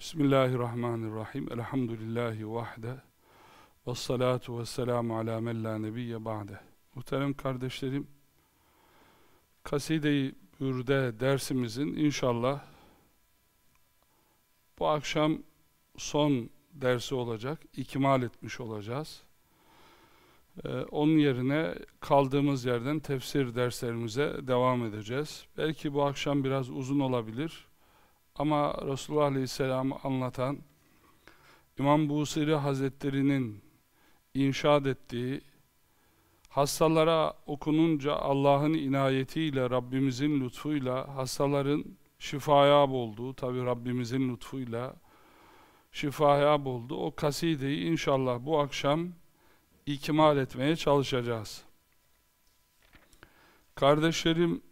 Bismillahirrahmanirrahim. Elhamdülillahi vahde. Ve salatu ve selamu ala men la nebiyye ba'de. Muhterem kardeşlerim, Kaside-i Bürde dersimizin inşallah bu akşam son dersi olacak. İkmal etmiş olacağız. Ee, onun yerine kaldığımız yerden tefsir derslerimize devam edeceğiz. Belki bu akşam biraz uzun olabilir. Ama Resulullah Aleyhisselam'ı anlatan İmam Busiri Hazretleri'nin inşaat ettiği hastalara okununca Allah'ın inayetiyle, Rabbimizin lütfuyla hastaların şifaya olduğu, tabi Rabbimizin lütfuyla şifaya oldu. O kasideyi inşallah bu akşam ikmal etmeye çalışacağız. Kardeşlerim,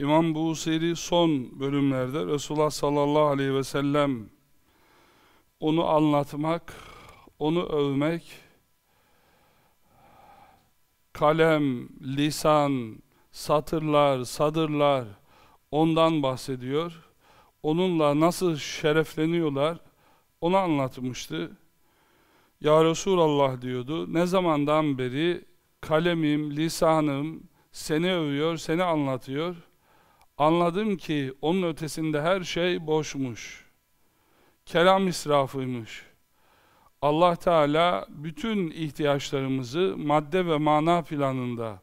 İmam Busiri son bölümlerde Resulullah sallallahu aleyhi ve sellem onu anlatmak, onu övmek, kalem, lisan, satırlar, sadırlar ondan bahsediyor. Onunla nasıl şerefleniyorlar onu anlatmıştı. Ya Resulallah diyordu. Ne zamandan beri kalemim, lisanım seni övüyor, seni anlatıyor. Anladım ki onun ötesinde her şey boşmuş. Kelam israfıymış. Allah Teala bütün ihtiyaçlarımızı madde ve mana planında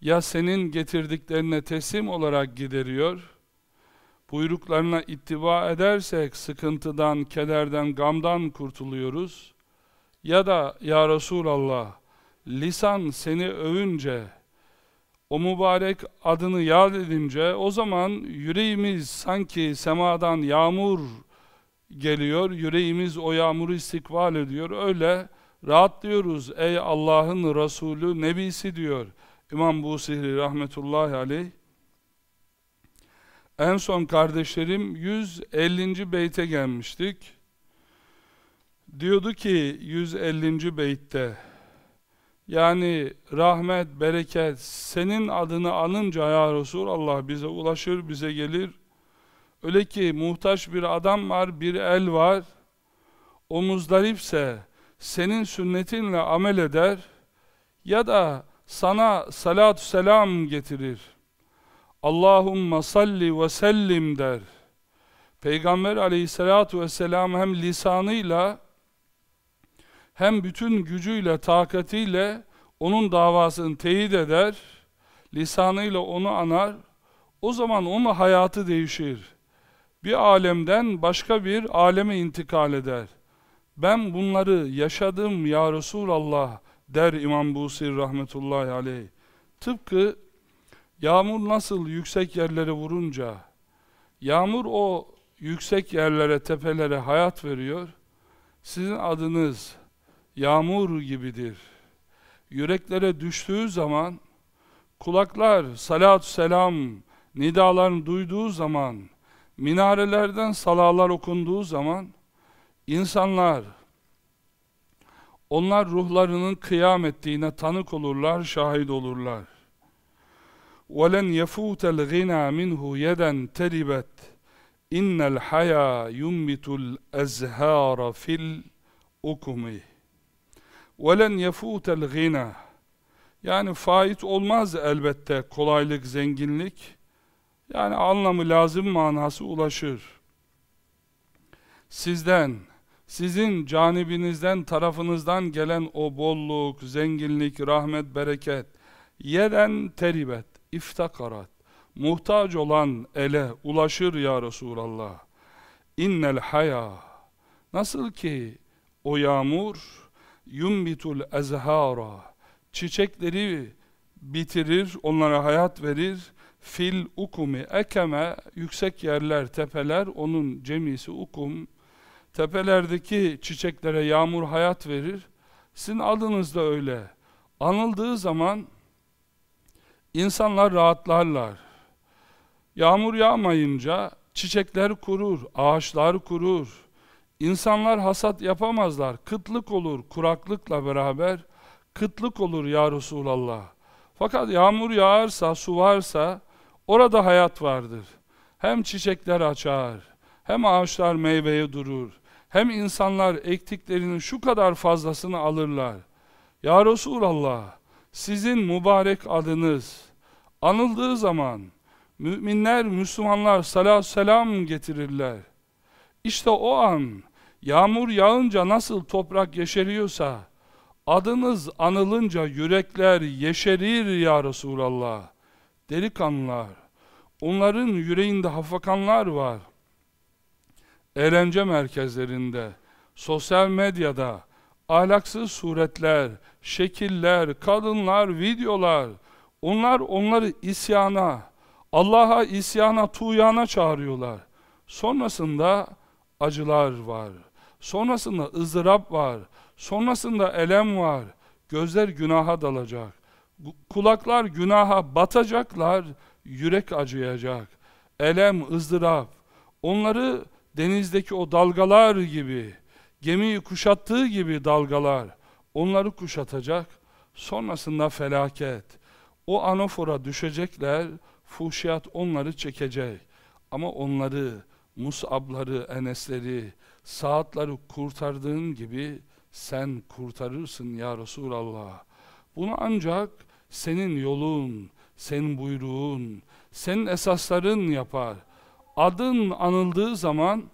ya senin getirdiklerine teslim olarak gideriyor, buyruklarına ittiba edersek sıkıntıdan, kederden, gamdan kurtuluyoruz. Ya da ya Resulallah lisan seni övünce, o mübarek adını yad edince o zaman yüreğimiz sanki semadan yağmur geliyor, yüreğimiz o yağmuru istikbal ediyor. Öyle rahatlıyoruz ey Allah'ın Resulü, Nebisi diyor İmam Busihri rahmetullahi aleyh. En son kardeşlerim 150. beyte gelmiştik. Diyordu ki 150. beytte yani rahmet, bereket senin adını anınca ya Resulallah bize ulaşır, bize gelir. Öyle ki muhtaç bir adam var, bir el var. O muzdaripse senin sünnetinle amel eder ya da sana salatü selam getirir. Allahumma salli ve sellim der. Peygamber aleyhissalatu vesselam hem lisanıyla hem bütün gücüyle, takatiyle onun davasını teyit eder, lisanıyla onu anar, o zaman onun hayatı değişir. Bir alemden başka bir aleme intikal eder. Ben bunları yaşadım ya Resulallah der İmam Busir rahmetullahi aleyh. Tıpkı Yağmur nasıl yüksek yerlere vurunca, yağmur o yüksek yerlere, tepelere hayat veriyor. Sizin adınız yağmur gibidir. Yüreklere düştüğü zaman, kulaklar salat selam nidalarını duyduğu zaman, minarelerden salalar okunduğu zaman, insanlar, onlar ruhlarının kıyam ettiğine tanık olurlar, şahit olurlar. وَلَنْ يَفُوتَ الْغِنَى مِنْهُ يَدًا تَرِبَتْ اِنَّ الْحَيَا يُنْبِتُ الْاَزْهَارَ فِي الْاُكُمِ وَلَنْ يَفُوتَ الْغِنَى Yani fait olmaz elbette kolaylık, zenginlik. Yani anlamı lazım manası ulaşır. Sizden, sizin canibinizden, tarafınızdan gelen o bolluk, zenginlik, rahmet, bereket, yeden teribet, iftakarat muhtaç olan ele ulaşır ya Resulallah innel haya nasıl ki o yağmur yumbitul ezhara. Çiçekleri bitirir onlara hayat verir. Fil ukumi ekeme yüksek yerler tepeler onun cemisi ukum. Tepelerdeki çiçeklere yağmur hayat verir. Sizin adınız da öyle. Anıldığı zaman İnsanlar rahatlarlar. Yağmur yağmayınca çiçekler kurur, ağaçlar kurur. İnsanlar hasat yapamazlar. Kıtlık olur, kuraklıkla beraber kıtlık olur ya Resulallah. Fakat yağmur yağarsa, su varsa orada hayat vardır. Hem çiçekler açar, hem ağaçlar meyveye durur, hem insanlar ektiklerinin şu kadar fazlasını alırlar. Ya Resulallah, sizin mübarek adınız anıldığı zaman müminler, Müslümanlar salat selam getirirler. İşte o an yağmur yağınca nasıl toprak yeşeriyorsa adınız anılınca yürekler yeşerir ya Resulallah. Delikanlılar, onların yüreğinde hafakanlar var. Eğlence merkezlerinde, sosyal medyada, ahlaksız suretler, şekiller, kadınlar, videolar, onlar onları isyana, Allah'a isyana, tuğyana çağırıyorlar. Sonrasında acılar var. Sonrasında ızdırap var. Sonrasında elem var. Gözler günaha dalacak. Kulaklar günaha batacaklar. Yürek acıyacak. Elem, ızdırap. Onları denizdeki o dalgalar gibi, gemiyi kuşattığı gibi dalgalar onları kuşatacak. Sonrasında felaket. O anofora düşecekler, fuhşiyat onları çekecek. Ama onları, Musabları, Enesleri, saatleri kurtardığın gibi sen kurtarırsın ya Resulallah. Bunu ancak senin yolun, senin buyruğun, senin esasların yapar. Adın anıldığı zaman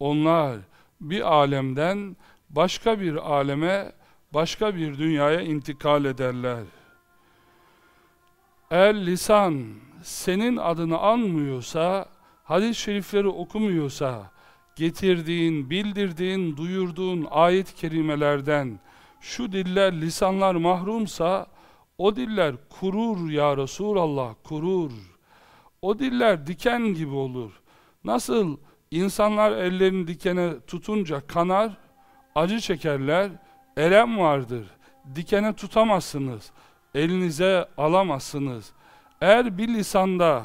onlar bir alemden başka bir aleme, başka bir dünyaya intikal ederler. Eğer lisan senin adını anmıyorsa, hadis-i şerifleri okumuyorsa, getirdiğin, bildirdiğin, duyurduğun ayet-i kerimelerden şu diller, lisanlar mahrumsa, o diller kurur ya Resulallah, kurur. O diller diken gibi olur. Nasıl insanlar ellerini dikene tutunca kanar, acı çekerler, elem vardır. Dikene tutamazsınız, elinize alamazsınız. Eğer bir lisanda,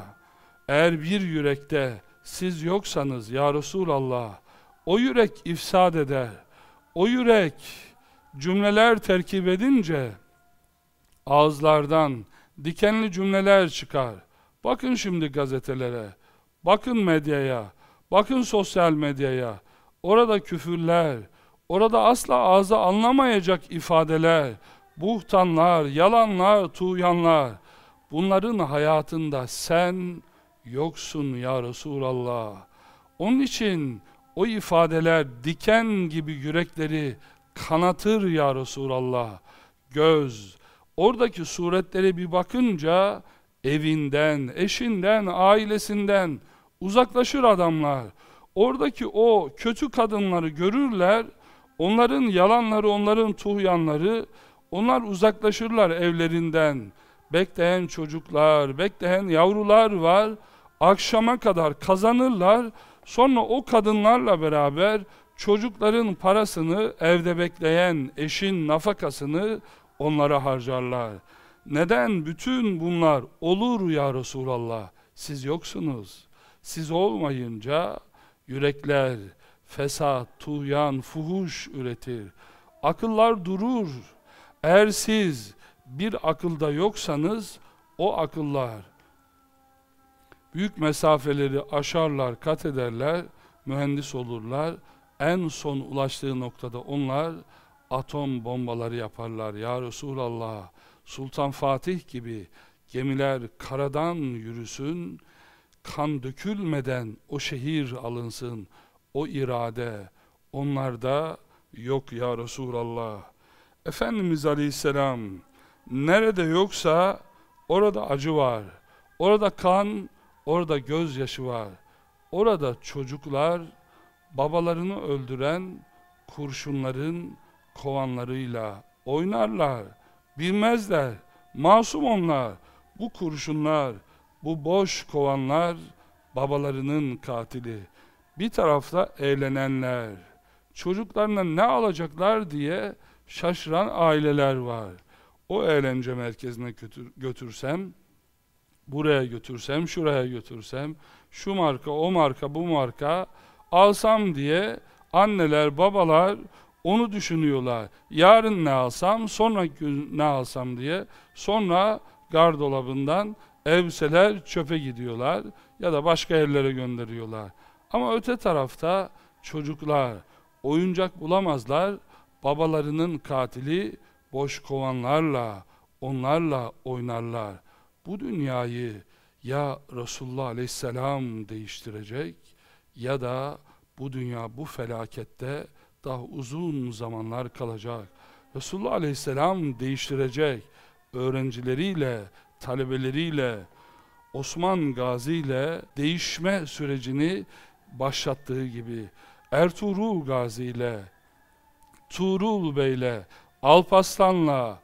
eğer bir yürekte siz yoksanız ya Resulallah, o yürek ifsad eder. O yürek cümleler terkip edince ağızlardan dikenli cümleler çıkar. Bakın şimdi gazetelere, bakın medyaya, bakın sosyal medyaya. Orada küfürler, orada asla ağza anlamayacak ifadeler, buhtanlar, yalanlar, tuğyanlar. Bunların hayatında sen yoksun ya Resulallah. Onun için o ifadeler diken gibi yürekleri kanatır ya Resulallah. Göz, oradaki suretlere bir bakınca evinden, eşinden, ailesinden uzaklaşır adamlar. Oradaki o kötü kadınları görürler, onların yalanları, onların tuğyanları, onlar uzaklaşırlar evlerinden. Bekleyen çocuklar, bekleyen yavrular var. Akşama kadar kazanırlar. Sonra o kadınlarla beraber çocukların parasını, evde bekleyen eşin nafakasını onlara harcarlar. Neden bütün bunlar olur ya Resulallah? Siz yoksunuz. Siz olmayınca yürekler fesat, tuğyan, fuhuş üretir. Akıllar durur. Eğer siz bir akılda yoksanız o akıllar büyük mesafeleri aşarlar, kat ederler, mühendis olurlar. En son ulaştığı noktada onlar atom bombaları yaparlar. Ya Resulallah, Sultan Fatih gibi gemiler karadan yürüsün, kan dökülmeden o şehir alınsın, o irade onlarda yok ya Resulallah. Efendimiz Aleyhisselam nerede yoksa orada acı var, orada kan, orada gözyaşı var, orada çocuklar babalarını öldüren kurşunların kovanlarıyla oynarlar, bilmezler, masum onlar, bu kurşunlar, bu boş kovanlar babalarının katili. Bir tarafta eğlenenler, çocuklarına ne alacaklar diye şaşıran aileler var. O eğlence merkezine götür, buraya götürsem, şuraya götürsem, şu marka, o marka, bu marka alsam diye anneler, babalar onu düşünüyorlar. Yarın ne alsam, sonraki gün ne alsam diye. Sonra gardolabından elbiseler çöpe gidiyorlar ya da başka yerlere gönderiyorlar. Ama öte tarafta çocuklar oyuncak bulamazlar. Babalarının katili boş kovanlarla, onlarla oynarlar. Bu dünyayı ya Resulullah Aleyhisselam değiştirecek ya da bu dünya bu felakette daha uzun zamanlar kalacak. Resulullah Aleyhisselam değiştirecek öğrencileriyle, talebeleriyle, Osman Gazi ile değişme sürecini başlattığı gibi Ertuğrul Gazi ile Tuğrul Bey ile Alpaslan'la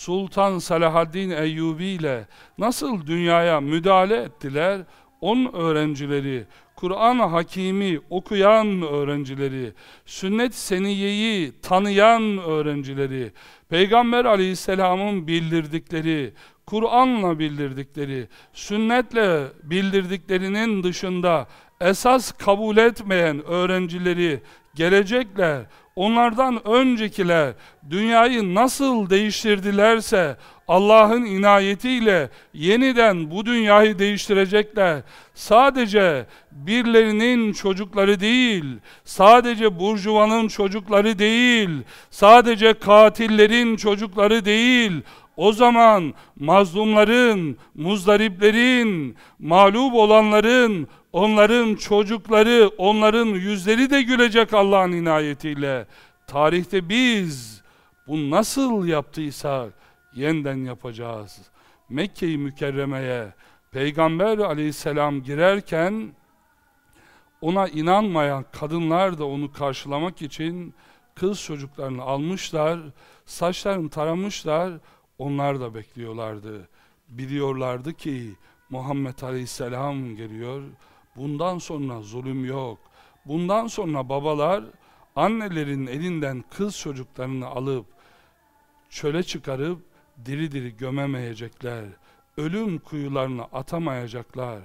Sultan Salahaddin Eyyubi ile nasıl dünyaya müdahale ettiler? Onun öğrencileri, Kur'an Hakimi okuyan öğrencileri, sünnet seniyeyi tanıyan öğrencileri, Peygamber aleyhisselamın bildirdikleri, Kur'an'la bildirdikleri, sünnetle bildirdiklerinin dışında esas kabul etmeyen öğrencileri gelecekler. Onlardan öncekiler dünyayı nasıl değiştirdilerse Allah'ın inayetiyle yeniden bu dünyayı değiştirecekler. Sadece birilerinin çocukları değil, sadece burjuvanın çocukları değil, sadece katillerin çocukları değil, o zaman mazlumların, muzdariplerin, mağlup olanların, onların çocukları, onların yüzleri de gülecek Allah'ın inayetiyle. Tarihte biz bu nasıl yaptıysak yeniden yapacağız. Mekke-i Mükerreme'ye Peygamber aleyhisselam girerken ona inanmayan kadınlar da onu karşılamak için kız çocuklarını almışlar, saçlarını taramışlar, onlar da bekliyorlardı. Biliyorlardı ki Muhammed Aleyhisselam geliyor. Bundan sonra zulüm yok. Bundan sonra babalar annelerin elinden kız çocuklarını alıp çöle çıkarıp diri diri gömemeyecekler. Ölüm kuyularına atamayacaklar.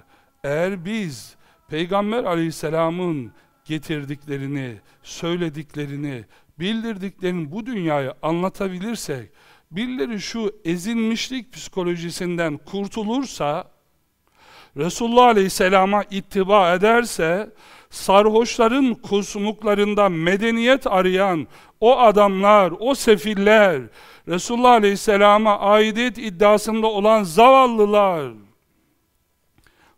Eğer biz Peygamber aleyhisselamın getirdiklerini, söylediklerini, bildirdiklerini bu dünyaya anlatabilirsek, birileri şu ezilmişlik psikolojisinden kurtulursa, Resulullah Aleyhisselam'a ittiba ederse, sarhoşların kusmuklarında medeniyet arayan o adamlar, o sefiller, Resulullah Aleyhisselam'a aidiyet iddiasında olan zavallılar,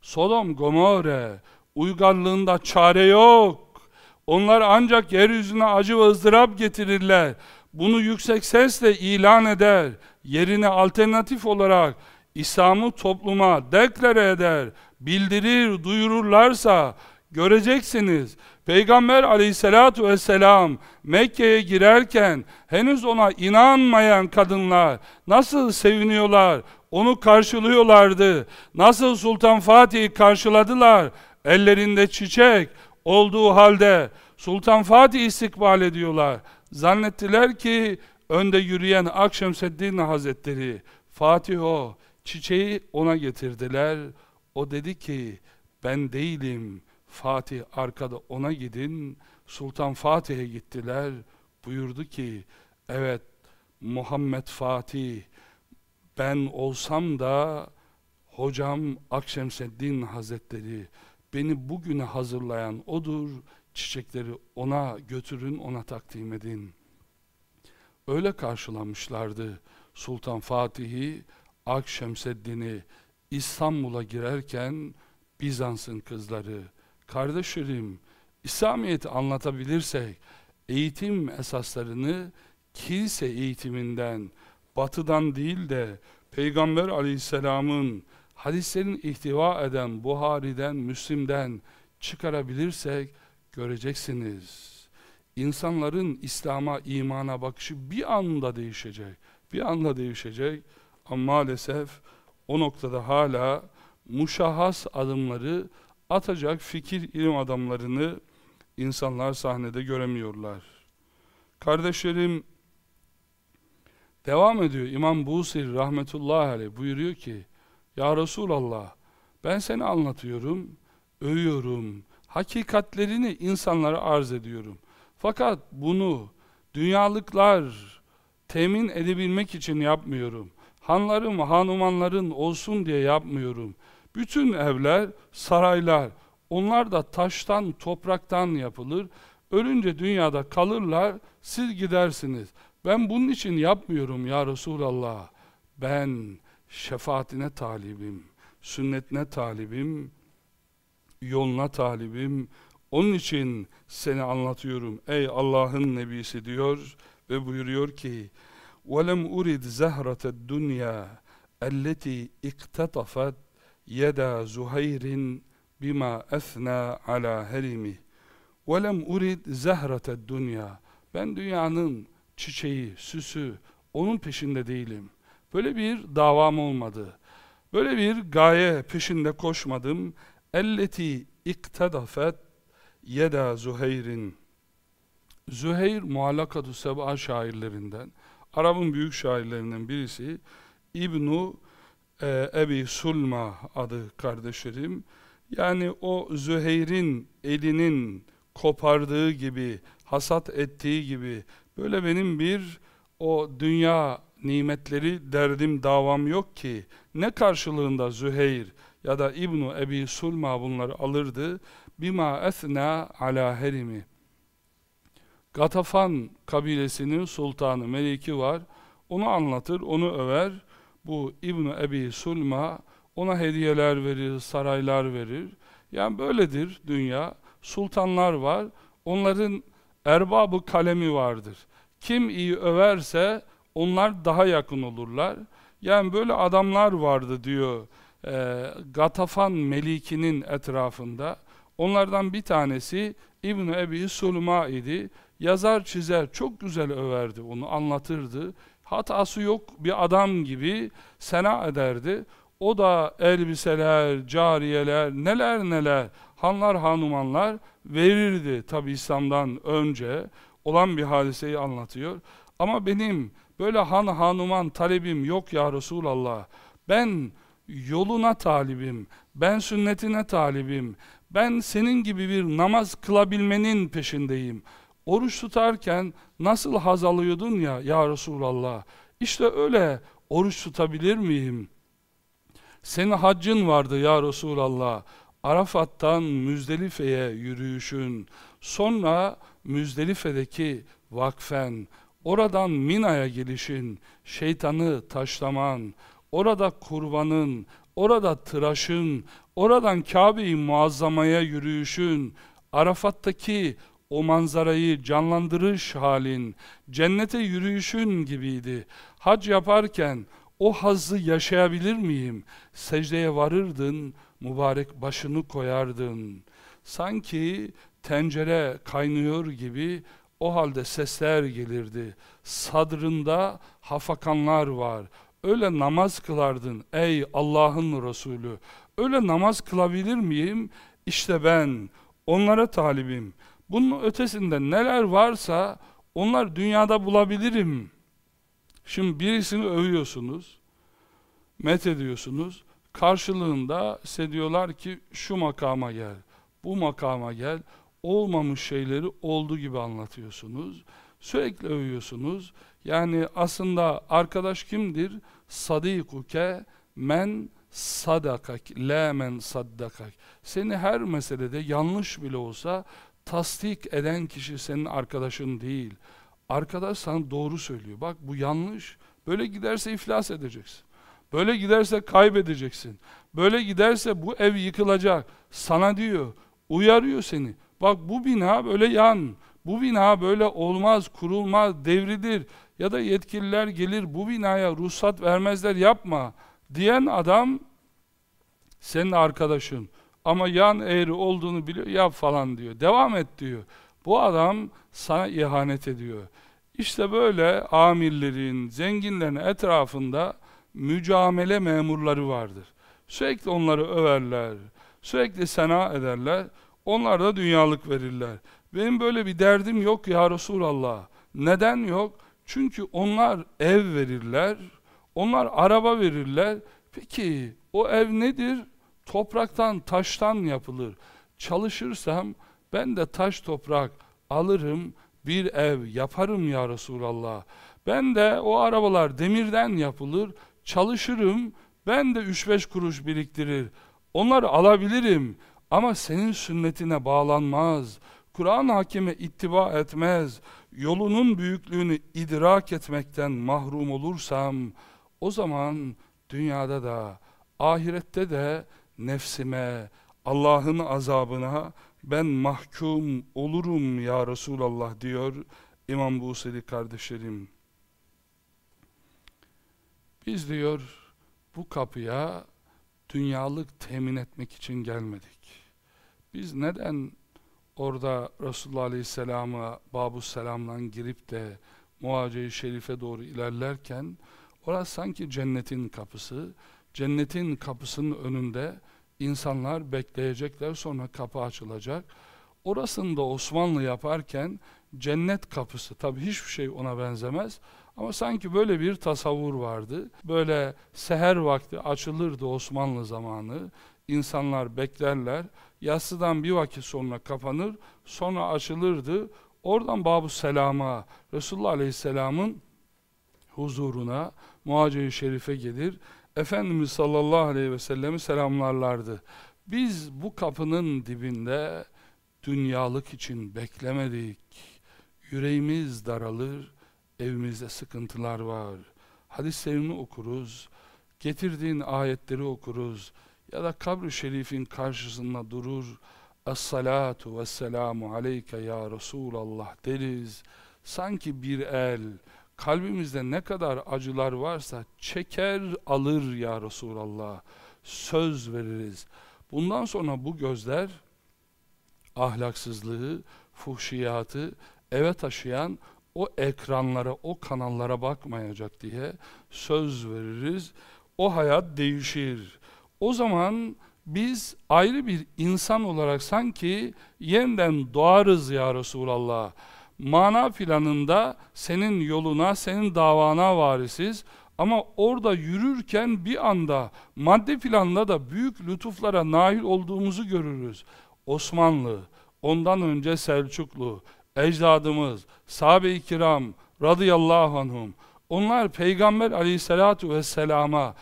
Sodom Gomorre uygarlığında çare yok. Onlar ancak yeryüzüne acı ve ızdırap getirirler. Bunu yüksek sesle ilan eder. Yerine alternatif olarak İslam'ı topluma deklare eder, bildirir, duyururlarsa göreceksiniz. Peygamber aleyhissalatu vesselam Mekke'ye girerken henüz ona inanmayan kadınlar nasıl seviniyorlar, onu karşılıyorlardı. Nasıl Sultan Fatih'i karşıladılar, ellerinde çiçek olduğu halde Sultan Fatih istikbal ediyorlar. Zannettiler ki önde yürüyen Akşemseddin Hazretleri, Fatih o, çiçeği ona getirdiler. O dedi ki ben değilim, Fatih arkada ona gidin. Sultan Fatih'e gittiler. Buyurdu ki evet Muhammed Fatih ben olsam da hocam Akşemseddin Hazretleri beni bugüne hazırlayan odur. Çiçekleri ona götürün, ona takdim edin. Öyle karşılamışlardı Sultan Fatih'i, Akşemseddin'i İstanbul'a girerken Bizans'ın kızları Kardeşlerim, İslamiyet'i anlatabilirsek, eğitim esaslarını kilise eğitiminden, batıdan değil de Peygamber aleyhisselamın hadislerin ihtiva eden Buhari'den, Müslim'den çıkarabilirsek göreceksiniz. İnsanların İslam'a, imana bakışı bir anda değişecek. Bir anda değişecek. Ama maalesef o noktada hala muşahhas adımları atacak fikir ilim adamlarını insanlar sahnede göremiyorlar. Kardeşlerim devam ediyor. İmam Busir rahmetullahi aleyh buyuruyor ki Ya Resulallah ben seni anlatıyorum, övüyorum, hakikatlerini insanlara arz ediyorum. Fakat bunu dünyalıklar temin edebilmek için yapmıyorum. Hanlarım, hanumanların olsun diye yapmıyorum. Bütün evler, saraylar onlar da taştan, topraktan yapılır. Ölünce dünyada kalırlar, siz gidersiniz. Ben bunun için yapmıyorum ya Resulallah. Ben şefaatine talibim, sünnetine talibim, yoluna talibim. Onun için seni anlatıyorum ey Allah'ın nebisi diyor ve buyuruyor ki وَلَمْ اُرِدْ زَهْرَةَ الدُّنْيَا اَلَّتِي اِقْتَطَفَتْ يَدَى زُهَيْرٍ bima esna ala herimi ve lem urid zehreted dünya ben dünyanın çiçeği, süsü onun peşinde değilim. Böyle bir davam olmadı. Böyle bir gaye peşinde koşmadım. Elleti iktedafet yeda Zuhayr'in Züheyr Muallakatu Seb'a şairlerinden. Arap'ın büyük şairlerinden birisi İbnu e, Ebi Sulma adı kardeşlerim. Yani o Züheyr'in elinin kopardığı gibi, hasat ettiği gibi böyle benim bir o dünya nimetleri derdim davam yok ki. Ne karşılığında Züheyr ya da İbnu Ebi Sulma bunları alırdı bima esna ala herimi Gatafan kabilesinin sultanı Meliki var onu anlatır onu över bu İbnu Ebi Sulma ona hediyeler verir, saraylar verir. Yani böyledir dünya. Sultanlar var. Onların erbabı kalemi vardır. Kim iyi överse onlar daha yakın olurlar. Yani böyle adamlar vardı diyor e, Gatafan Meliki'nin etrafında. Onlardan bir tanesi İbn Ebi Sulma idi. Yazar çizer çok güzel överdi onu anlatırdı. Hatası yok bir adam gibi sena ederdi. O da elbiseler, cariyeler, neler neler, hanlar hanumanlar verirdi tabi İslam'dan önce olan bir hadiseyi anlatıyor. Ama benim böyle han hanuman talebim yok ya Resulallah. Ben yoluna talibim, ben sünnetine talibim, ben senin gibi bir namaz kılabilmenin peşindeyim. Oruç tutarken nasıl haz alıyordun ya ya Resulallah. İşte öyle oruç tutabilir miyim?'' Senin haccın vardı ya Resulallah. Arafat'tan Müzdelife'ye yürüyüşün, sonra Müzdelife'deki vakfen, oradan Mina'ya gelişin, şeytanı taşlaman, orada kurbanın, orada tıraşın, oradan Kabe-i Muazzama'ya yürüyüşün, Arafat'taki o manzarayı canlandırış halin, cennete yürüyüşün gibiydi. Hac yaparken o hazzı yaşayabilir miyim? Secdeye varırdın, mübarek başını koyardın. Sanki tencere kaynıyor gibi o halde sesler gelirdi. Sadrında hafakanlar var. Öyle namaz kılardın ey Allah'ın Resulü. Öyle namaz kılabilir miyim? İşte ben onlara talibim. Bunun ötesinde neler varsa onlar dünyada bulabilirim.'' Şimdi birisini övüyorsunuz, met ediyorsunuz. Karşılığında size diyorlar ki şu makama gel, bu makama gel. Olmamış şeyleri olduğu gibi anlatıyorsunuz. Sürekli övüyorsunuz. Yani aslında arkadaş kimdir? Sadikuke men sadakak, la men saddakak. Seni her meselede yanlış bile olsa tasdik eden kişi senin arkadaşın değil. Arkadaş sana doğru söylüyor. Bak bu yanlış. Böyle giderse iflas edeceksin. Böyle giderse kaybedeceksin. Böyle giderse bu ev yıkılacak. Sana diyor, uyarıyor seni. Bak bu bina böyle yan. Bu bina böyle olmaz, kurulmaz, devridir. Ya da yetkililer gelir bu binaya ruhsat vermezler yapma. Diyen adam senin arkadaşın. Ama yan eğri olduğunu biliyor yap falan diyor. Devam et diyor. Bu adam sana ihanet ediyor. İşte böyle amirlerin, zenginlerin etrafında mücamele memurları vardır. Sürekli onları överler, sürekli sena ederler, onlar da dünyalık verirler. Benim böyle bir derdim yok ya Resulallah. Neden yok? Çünkü onlar ev verirler, onlar araba verirler. Peki o ev nedir? Topraktan, taştan yapılır. Çalışırsam ben de taş toprak alırım, bir ev yaparım ya Resulallah. Ben de o arabalar demirden yapılır, çalışırım, ben de 3-5 kuruş biriktirir. Onları alabilirim Ama senin sünnetine bağlanmaz, Kur'an hakime ittiba etmez, yolunun büyüklüğünü idrak etmekten mahrum olursam, o zaman dünyada da, ahirette de nefsime, Allah'ın azabına ben mahkum olurum ya Resulallah diyor İmam Busiri kardeşlerim. Biz diyor bu kapıya dünyalık temin etmek için gelmedik. Biz neden orada Resulullah Aleyhisselam'a Babu Selam'dan girip de Muhace-i Şerif'e doğru ilerlerken orası sanki cennetin kapısı. Cennetin kapısının önünde insanlar bekleyecekler sonra kapı açılacak. Orasında Osmanlı yaparken cennet kapısı tabi hiçbir şey ona benzemez ama sanki böyle bir tasavvur vardı. Böyle seher vakti açılırdı Osmanlı zamanı. İnsanlar beklerler. Yassıdan bir vakit sonra kapanır. Sonra açılırdı. Oradan Babu Selam'a, Resulullah Aleyhisselam'ın huzuruna, Muhacir-i Şerif'e gelir. Efendimiz sallallahu aleyhi ve sellem'i selamlarlardı. Biz bu kapının dibinde dünyalık için beklemedik. Yüreğimiz daralır, evimizde sıkıntılar var. Hadislerini okuruz, getirdiğin ayetleri okuruz ya da kabr-ı şerifin karşısında durur. Es-salatu ve-selamu aleyke ya Resulallah deriz. Sanki bir el, kalbimizde ne kadar acılar varsa çeker alır ya Resulallah. Söz veririz. Bundan sonra bu gözler ahlaksızlığı, fuhşiyatı eve taşıyan o ekranlara, o kanallara bakmayacak diye söz veririz. O hayat değişir. O zaman biz ayrı bir insan olarak sanki yeniden doğarız ya Resulallah. Mana planında senin yoluna, senin davana varisiz. Ama orada yürürken bir anda madde planında da büyük lütuflara nail olduğumuzu görürüz. Osmanlı, ondan önce Selçuklu, ecdadımız, sahabe-i kiram radıyallahu anhum, onlar Peygamber aleyhissalatu vesselama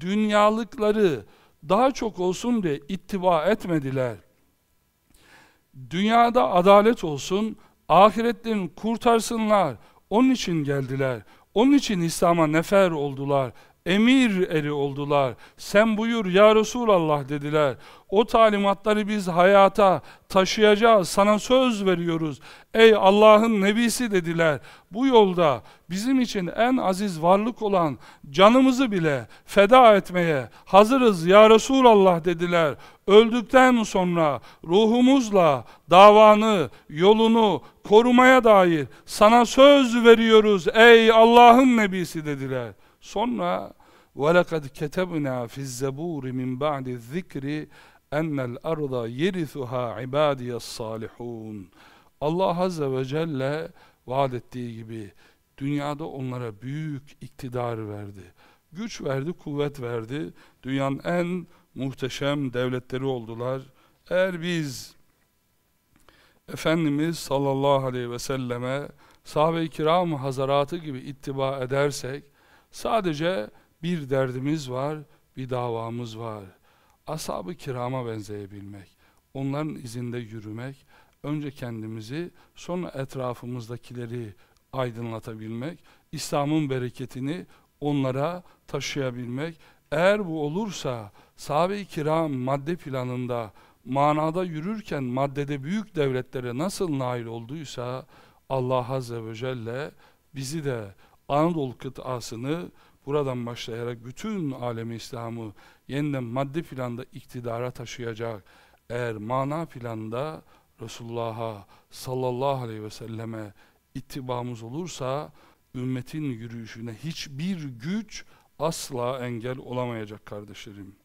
dünyalıkları daha çok olsun diye ittiba etmediler. Dünyada adalet olsun, ahiretlerini kurtarsınlar. Onun için geldiler. Onun için İslam'a nefer oldular emir eri oldular. Sen buyur ya Resulallah dediler. O talimatları biz hayata taşıyacağız. Sana söz veriyoruz. Ey Allah'ın nebisi dediler. Bu yolda bizim için en aziz varlık olan canımızı bile feda etmeye hazırız ya Resulallah dediler. Öldükten sonra ruhumuzla davanı, yolunu korumaya dair sana söz veriyoruz ey Allah'ın nebisi dediler. Sonra وَلَقَدْ كَتَبْنَا فِي الزَّبُورِ مِنْ بَعْدِ الذِّكْرِ اَنَّ الْأَرْضَ يَرِثُهَا عِبَادِيَ الصَّالِحُونَ Allah Azze ve Celle vaat ettiği gibi dünyada onlara büyük iktidar verdi. Güç verdi, kuvvet verdi. Dünyanın en muhteşem devletleri oldular. Eğer biz Efendimiz sallallahu aleyhi ve selleme sahabe-i kiram hazaratı gibi ittiba edersek Sadece bir derdimiz var, bir davamız var. Ashab-ı kirama benzeyebilmek, onların izinde yürümek, önce kendimizi, sonra etrafımızdakileri aydınlatabilmek, İslam'ın bereketini onlara taşıyabilmek. Eğer bu olursa, sahabe-i kiram madde planında, manada yürürken maddede büyük devletlere nasıl nail olduysa, Allah Azze ve Celle bizi de Anadolu kıtasını buradan başlayarak bütün alemi İslam'ı yeniden maddi planda iktidara taşıyacak. Eğer mana planda Resulullah'a sallallahu aleyhi ve selleme ittibamız olursa ümmetin yürüyüşüne hiçbir güç asla engel olamayacak kardeşlerim.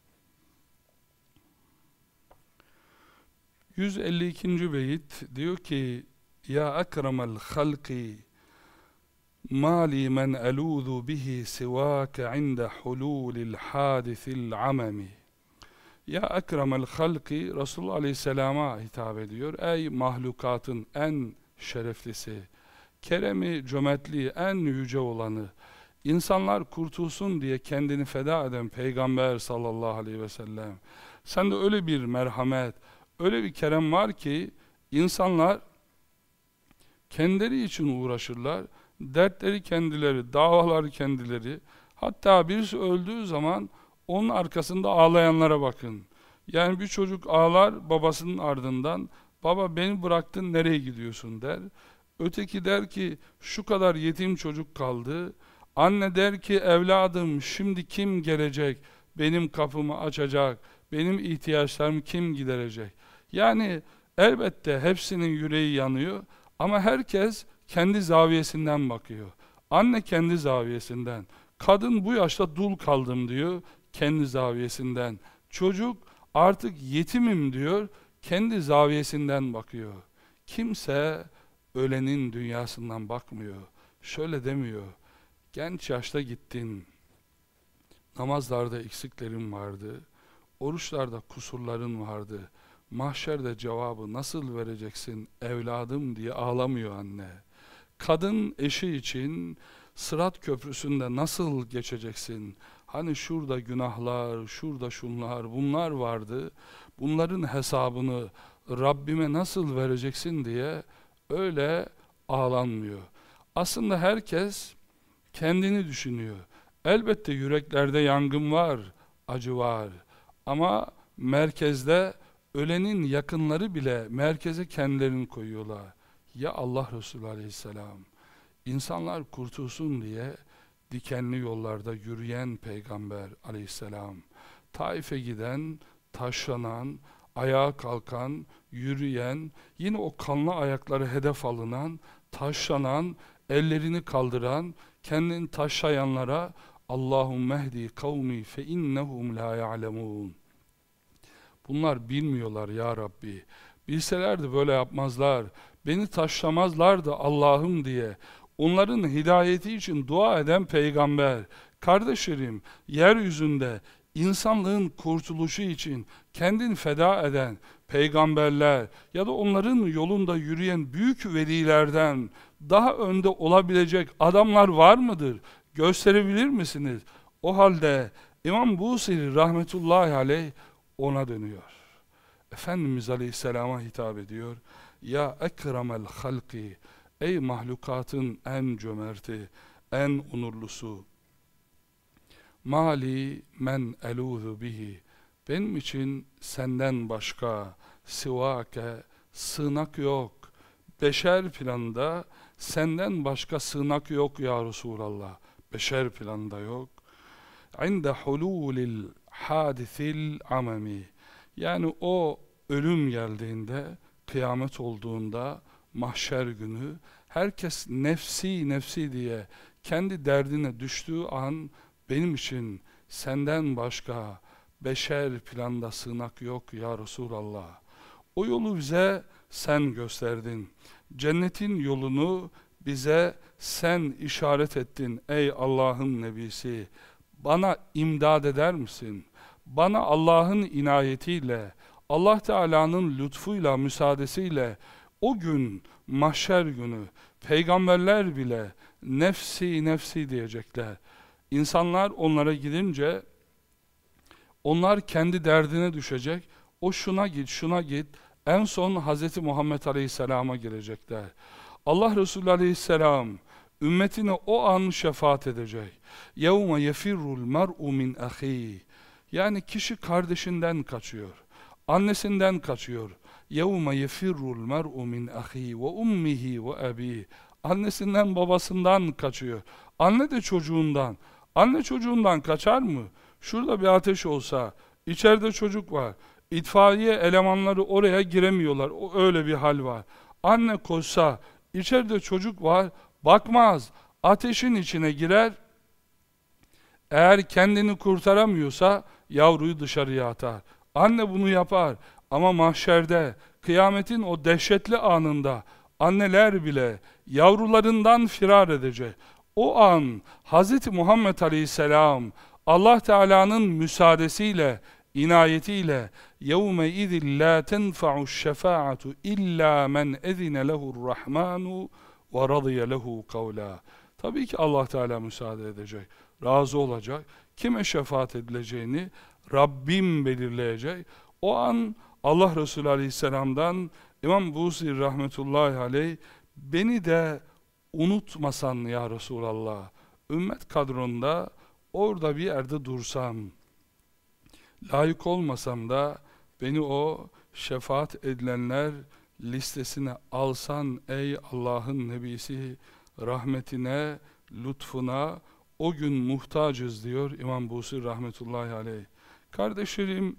152. beyit diyor ki Ya ekremel halki ما لي من ألوذ به سواك عند حلول الحادث العمم Ya ekremel halki Resulullah Aleyhisselam'a hitap ediyor. Ey mahlukatın en şereflisi, keremi, cömertliği en yüce olanı, insanlar kurtulsun diye kendini feda eden Peygamber sallallahu aleyhi ve sellem. Sen de öyle bir merhamet, öyle bir kerem var ki insanlar kendileri için uğraşırlar. Dertleri kendileri, davaları kendileri. Hatta birisi öldüğü zaman onun arkasında ağlayanlara bakın. Yani bir çocuk ağlar babasının ardından. Baba beni bıraktın nereye gidiyorsun der. Öteki der ki şu kadar yetim çocuk kaldı. Anne der ki evladım şimdi kim gelecek benim kapımı açacak benim ihtiyaçlarımı kim giderecek yani elbette hepsinin yüreği yanıyor ama herkes kendi zaviyesinden bakıyor anne kendi zaviyesinden kadın bu yaşta dul kaldım diyor kendi zaviyesinden çocuk artık yetimim diyor kendi zaviyesinden bakıyor kimse ölenin dünyasından bakmıyor şöyle demiyor Genç yaşta gittin. Namazlarda eksiklerin vardı. Oruçlarda kusurların vardı. Mahşerde cevabı nasıl vereceksin evladım diye ağlamıyor anne. Kadın eşi için sırat köprüsünde nasıl geçeceksin? Hani şurada günahlar, şurada şunlar, bunlar vardı. Bunların hesabını Rabbime nasıl vereceksin diye öyle ağlanmıyor. Aslında herkes kendini düşünüyor. Elbette yüreklerde yangın var, acı var. Ama merkezde ölenin yakınları bile merkeze kendilerini koyuyorlar. Ya Allah Resulü Aleyhisselam insanlar kurtulsun diye dikenli yollarda yürüyen peygamber Aleyhisselam Taif'e giden, taşlanan, ayağa kalkan, yürüyen, yine o kanlı ayakları hedef alınan, taşlanan, ellerini kaldıran, kendini taşlayanlara Allahümme ehdi kavmi fe innehum la ya'lemun Bunlar bilmiyorlar ya Rabbi. Bilselerdi böyle yapmazlar. Beni taşlamazlardı Allah'ım diye. Onların hidayeti için dua eden peygamber. Kardeşlerim, yeryüzünde insanlığın kurtuluşu için kendini feda eden peygamberler ya da onların yolunda yürüyen büyük velilerden daha önde olabilecek adamlar var mıdır? Gösterebilir misiniz? O halde İmam Busiri rahmetullahi aleyh ona dönüyor. Efendimiz Aleyhisselam'a hitap ediyor. Ya ekremel halki Ey mahlukatın en cömerti, en onurlusu. Mali men eluzu bihi. Benim için senden başka sivake sığınak yok. Beşer planında senden başka sığınak yok ya Resulallah. Beşer planda yok. İnde hululil hadisil amami. Yani o ölüm geldiğinde, kıyamet olduğunda, mahşer günü, herkes nefsi nefsi diye kendi derdine düştüğü an, benim için senden başka beşer planda sığınak yok ya Resulallah. O yolu bize sen gösterdin. Cennetin yolunu bize sen işaret ettin ey Allah'ın nebisi. Bana imdad eder misin? Bana Allah'ın inayetiyle, Allah Teala'nın lütfuyla, müsaadesiyle o gün mahşer günü peygamberler bile nefsi nefsi diyecekler. İnsanlar onlara gidince onlar kendi derdine düşecek. O şuna git, şuna git. En son Hz. Muhammed Aleyhisselam'a girecekler. Allah Resulü Aleyhisselam ümmetine o an şefaat edecek. يَوْمَ يَفِرُّ الْمَرْءُ مِنْ أَخِيهِ Yani kişi kardeşinden kaçıyor. Annesinden kaçıyor. يَوْمَ يَفِرُّ الْمَرْءُ مِنْ أَخِيهِ وَأُمِّهِ وَأَبِيهِ Annesinden babasından kaçıyor. Anne de çocuğundan. Anne çocuğundan kaçar mı? Şurada bir ateş olsa, içeride çocuk var. İtfaiye elemanları oraya giremiyorlar. O öyle bir hal var. Anne koşsa, içeride çocuk var, bakmaz. Ateşin içine girer. Eğer kendini kurtaramıyorsa yavruyu dışarıya atar. Anne bunu yapar. Ama mahşerde, kıyametin o dehşetli anında anneler bile yavrularından firar edecek. O an Hz. Muhammed Aleyhisselam Allah Teala'nın müsaadesiyle, inayetiyle يَوْمَ اِذٍ لَا تَنْفَعُ الشَّفَاعَةُ اِلَّا مَنْ اَذِنَ لَهُ الرَّحْمَانُ وَرَضِيَ لَهُ قَوْلًا Tabii ki Allah Teala müsaade edecek, razı olacak. Kime şefaat edileceğini Rabbim belirleyecek. O an Allah Resulü Aleyhisselam'dan İmam Busir rahmetullahi aleyh beni de unutmasan ya Resulallah ümmet kadronda orada bir yerde dursam layık olmasam da beni o şefaat edilenler listesine alsan ey Allah'ın nebisi rahmetine, lütfuna o gün muhtacız diyor İmam Busir rahmetullahi aleyh. Kardeşlerim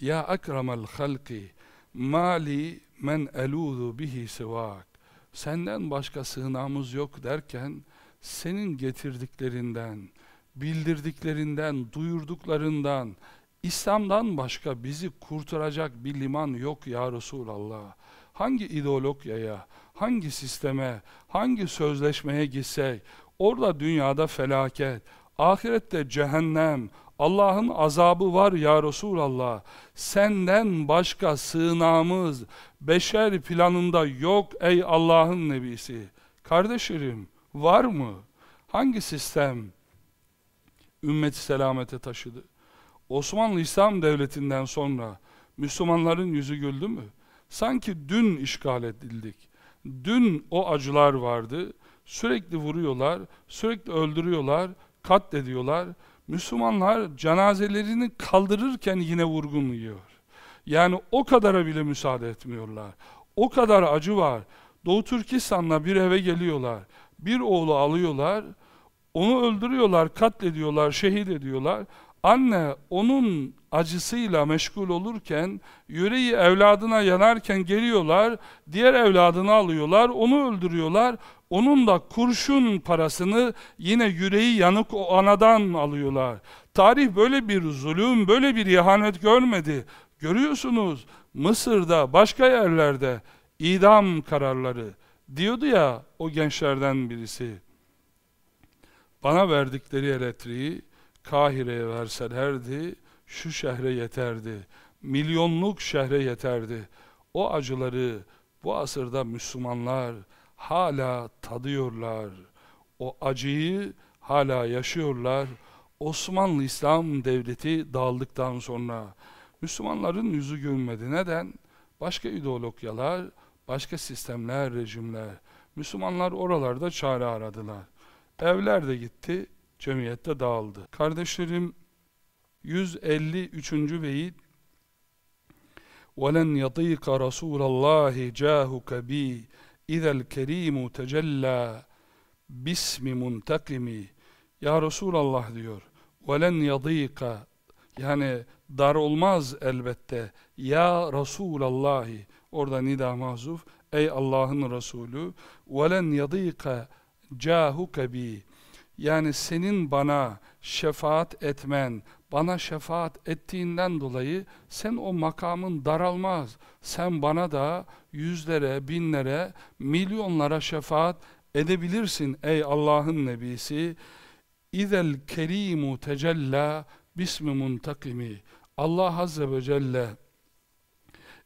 ya ekramel halki mali men eluzu bihi sivak senden başka sığınağımız yok derken senin getirdiklerinden, bildirdiklerinden, duyurduklarından, İslam'dan başka bizi kurtaracak bir liman yok ya Resulallah. Hangi ideologiyaya, hangi sisteme, hangi sözleşmeye gitsek, orada dünyada felaket, ahirette cehennem, Allah'ın azabı var ya Resulallah. Senden başka sığınağımız beşer planında yok ey Allah'ın nebisi. Kardeşlerim var mı? Hangi sistem ümmeti selamete taşıdı? Osmanlı İslam Devleti'nden sonra Müslümanların yüzü güldü mü? Sanki dün işgal edildik. Dün o acılar vardı. Sürekli vuruyorlar, sürekli öldürüyorlar, katlediyorlar. Müslümanlar cenazelerini kaldırırken yine vurgun yiyor. Yani o kadara bile müsaade etmiyorlar. O kadar acı var. Doğu Türkistan'la bir eve geliyorlar. Bir oğlu alıyorlar. Onu öldürüyorlar, katlediyorlar, şehit ediyorlar. Anne onun acısıyla meşgul olurken, yüreği evladına yanarken geliyorlar, diğer evladını alıyorlar, onu öldürüyorlar. Onun da kurşun parasını yine yüreği yanık o anadan alıyorlar. Tarih böyle bir zulüm, böyle bir ihanet görmedi. Görüyorsunuz Mısır'da, başka yerlerde idam kararları diyordu ya o gençlerden birisi. Bana verdikleri elektriği Kahire'ye verselerdi, şu şehre yeterdi. Milyonluk şehre yeterdi. O acıları bu asırda Müslümanlar hala tadıyorlar. O acıyı hala yaşıyorlar. Osmanlı İslam Devleti dağıldıktan sonra Müslümanların yüzü gülmedi. Neden? Başka ideologyalar, başka sistemler, rejimler. Müslümanlar oralarda çare aradılar. Evler de gitti, cemiyette dağıldı. Kardeşlerim 153. beyit وَلَنْ يَطِيقَ رَسُولَ اللّٰهِ جَاهُكَ بِي اِذَا الْكَرِيمُ تَجَلَّى بِسْمِ مُنْتَقِمِ Ya Resulallah diyor. وَلَنْ يَضِيقَ Yani dar olmaz elbette. Ya Resulallahi orada nida mahzuf. Ey Allah'ın Resulü وَلَنْ يَضِيقَ جَاهُكَ بِي yani senin bana şefaat etmen, bana şefaat ettiğinden dolayı sen o makamın daralmaz. Sen bana da yüzlere, binlere, milyonlara şefaat edebilirsin ey Allah'ın nebisi. İzel kerimu tecella bismi muntakimi. Allah Azze ve Celle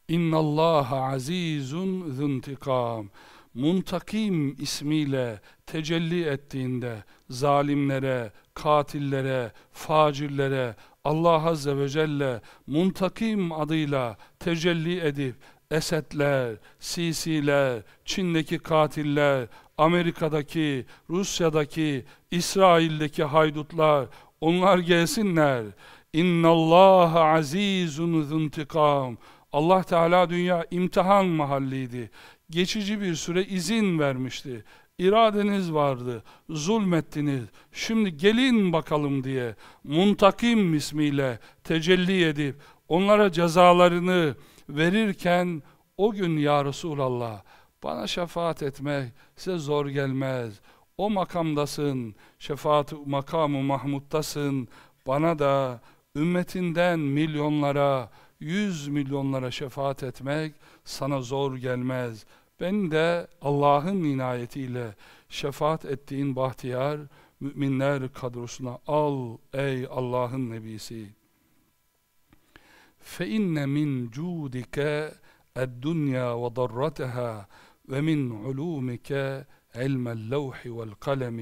İnna Allah azizun zuntikam muntakim ismiyle tecelli ettiğinde zalimlere, katillere, facirlere Allah Azze ve Celle muntakim adıyla tecelli edip Esedler, Sisiler, Çin'deki katiller, Amerika'daki, Rusya'daki, İsrail'deki haydutlar, onlar gelsinler. İnna Allah azizun zuntikam. Allah Teala dünya imtihan mahalliydi geçici bir süre izin vermişti. İradeniz vardı, zulmettiniz. Şimdi gelin bakalım diye muntakim ismiyle tecelli edip onlara cezalarını verirken o gün ya Resulallah bana şefaat etmek size zor gelmez. O makamdasın, şefaat makamı Mahmud'tasın. Bana da ümmetinden milyonlara, yüz milyonlara şefaat etmek sana zor gelmez. Ben de Allah'ın inayetiyle şefaat ettiğin bahtiyar müminler kadrosuna al ey Allah'ın nebisi. فَاِنَّ مِنْ جُودِكَ الدُّنْيَا وَضَرَّتَهَا وَمِنْ عُلُومِكَ عِلْمَ اللَّوْحِ وَالْقَلَمِ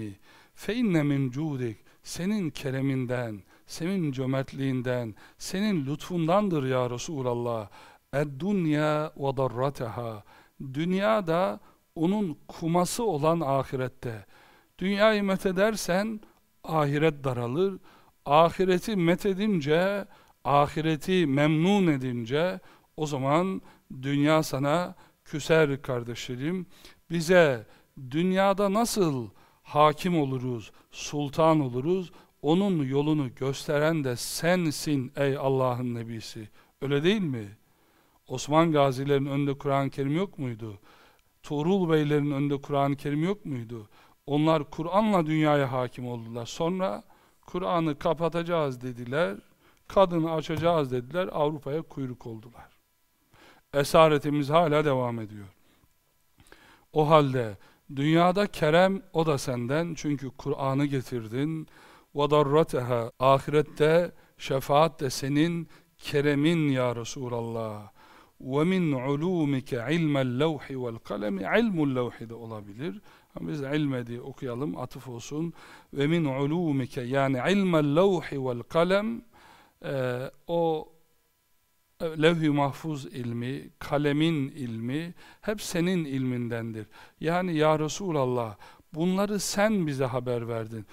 فَاِنَّ مِنْ جُودِكَ Senin kereminden, senin cömertliğinden, senin lütfundandır ya Resulallah. Ed-dünya ve darrateha. Dünya da onun kuması olan ahirette. Dünyayı methedersen ahiret daralır. Ahireti methedince, ahireti memnun edince o zaman dünya sana küser kardeşlerim. Bize dünyada nasıl hakim oluruz, sultan oluruz, onun yolunu gösteren de sensin ey Allah'ın nebisi. Öyle değil mi? Osman Gazilerin önünde Kur'an-ı Kerim yok muydu? Tuğrul Beylerin önünde Kur'an-ı Kerim yok muydu? Onlar Kur'an'la dünyaya hakim oldular. Sonra Kur'an'ı kapatacağız dediler, kadını açacağız dediler, Avrupa'ya kuyruk oldular. Esaretimiz hala devam ediyor. O halde dünyada kerem o da senden çünkü Kur'an'ı getirdin. وَضَرَّتَهَا Ahirette şefaat de senin keremin ya Resulallah. وَمِنْ عُلُومِكَ عِلْمَ اللَّوْحِ وَالْقَلَمِ عِلْمُ اللَّوْحِ de olabilir. Biz ilme diye okuyalım, atıf olsun. Ve min ulumike yani ilmel levhi vel kalem e, o e, levh-i mahfuz ilmi, kalemin ilmi hep senin ilmindendir. Yani ya Resulallah bunları sen bize haber verdin.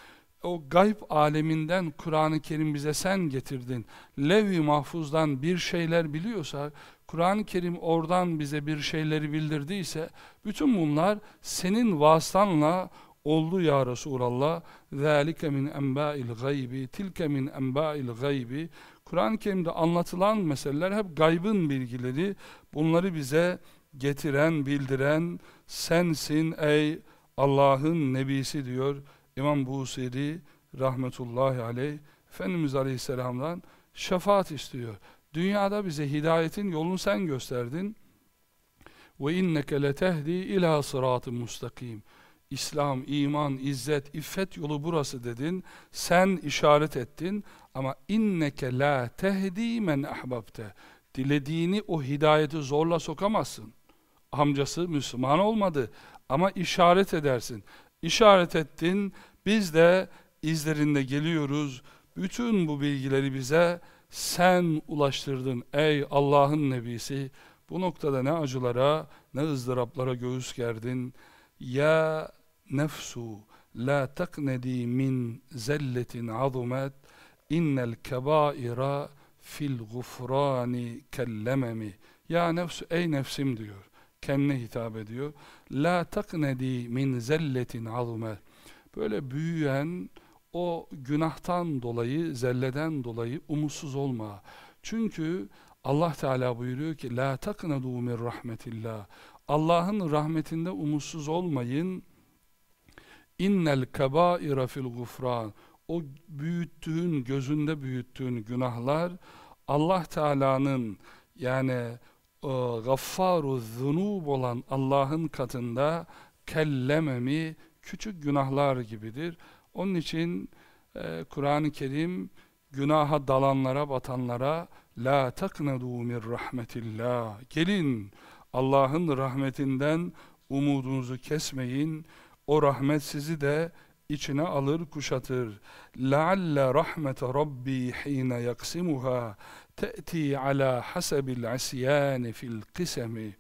O gayb aleminden Kur'an-ı Kerim bize sen getirdin. Levh-i mahfuzdan bir şeyler biliyorsa, Kur'an-ı Kerim oradan bize bir şeyleri bildirdiyse, bütün bunlar senin vasıtanla oldu ya Resulallah. ذَٰلِكَ مِنْ اَنْبَاءِ الْغَيْبِ تِلْكَ مِنْ اَنْبَاءِ الْغَيْبِ Kur'an-ı Kerim'de anlatılan meseleler hep gaybın bilgileri. Bunları bize getiren, bildiren sensin ey Allah'ın nebisi diyor İmam Busiri rahmetullahi aleyh Efendimiz Aleyhisselam'dan şefaat istiyor. Dünyada bize hidayetin yolunu sen gösterdin. Ve inneke letehdi ila sıratı mustakim. İslam, iman, izzet, iffet yolu burası dedin. Sen işaret ettin ama inneke la tehdi men ahbabte. Dilediğini o hidayeti zorla sokamazsın. Amcası Müslüman olmadı ama işaret edersin. İşaret ettin, biz de izlerinde geliyoruz. Bütün bu bilgileri bize sen ulaştırdın ey Allah'ın nebisi. Bu noktada ne acılara ne ızdıraplara göğüs gerdin. Ya nefsu la taknedi min zelletin azumet innel kebaira fil gufrani kellememi. Ya nefsu ey nefsim diyor. Kendine hitap ediyor. La taknedi min zelletin azumet. Böyle büyüyen o günahtan dolayı, zelleden dolayı umutsuz olma. Çünkü Allah Teala buyuruyor ki la taknadu min rahmetillah. Allah'ın rahmetinde umutsuz olmayın. İnnel kebaira fil gufran. O büyüttüğün, gözünde büyüttüğün günahlar Allah Teala'nın yani gaffaru zunub olan Allah'ın katında kellememi küçük günahlar gibidir. Onun için e, Kur'an-ı Kerim günaha dalanlara, batanlara la taknadu min rahmetillah. Gelin Allah'ın rahmetinden umudunuzu kesmeyin. O rahmet sizi de içine alır, kuşatır. لَعَلَّ رَحْمَةَ رَبِّي حِينَ يَقْسِمُهَا te'ti ala hasebil asiyani fil kisemi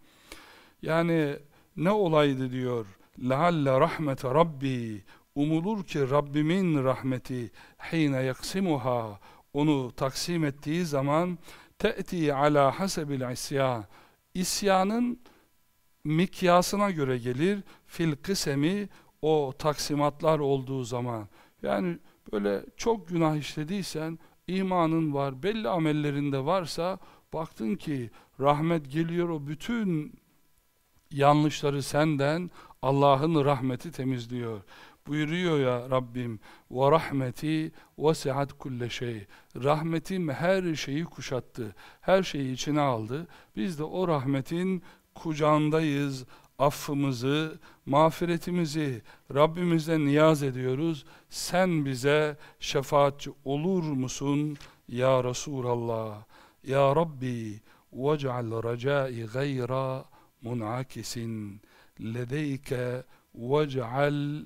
yani ne olaydı diyor? lealle rahmete rabbi umulur ki Rabbimin rahmeti hine yaksimuha onu taksim ettiği zaman te'ti ala hasebil isyan isyanın mikyasına göre gelir. Fil kısemi o taksimatlar olduğu zaman. Yani böyle çok günah işlediysen imanın var belli amellerinde varsa baktın ki rahmet geliyor o bütün yanlışları senden Allah'ın rahmeti temizliyor. Buyuruyor ya Rabbim ve rahmeti vesiat kulle şey. Rahmetim her şeyi kuşattı. Her şeyi içine aldı. Biz de o rahmetin kucağındayız Affımızı, mağfiretimizi Rabbimizden niyaz ediyoruz. Sen bize şefaatçi olur musun ya Resulallah? Ya Rabbi vec'al racai gayra mun'akisin ledeyke vec'al